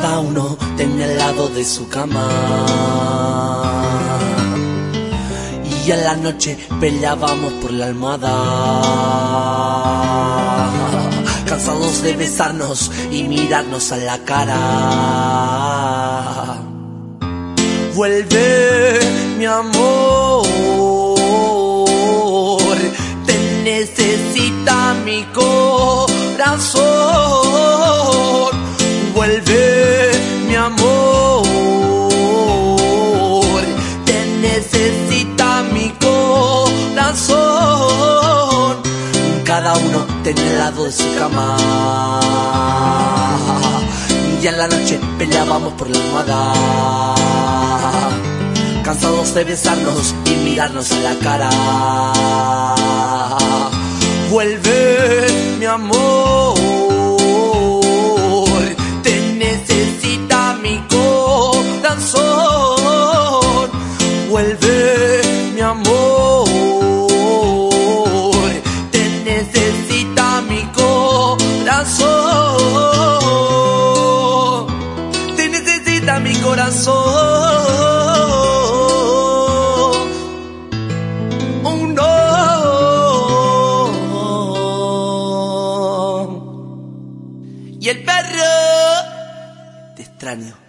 Cada uno tenía el lado de su cama. Y en la noche peleábamos por la almohada. Cansados de besarnos y mirarnos a la cara. Vuelve, mi amor. Te necesita mi corazón. Vuelve, Cada uno tenía el lado de su cama. Y en la noche peleábamos por la almohada. Cansados de besarnos y mirarnos en la cara. Vuelve, mi amor. Te necesita mi corazón. Vuelve, mi amor. Corazón. Te necesita mi corazón. Oh no. Y el perro te extraño.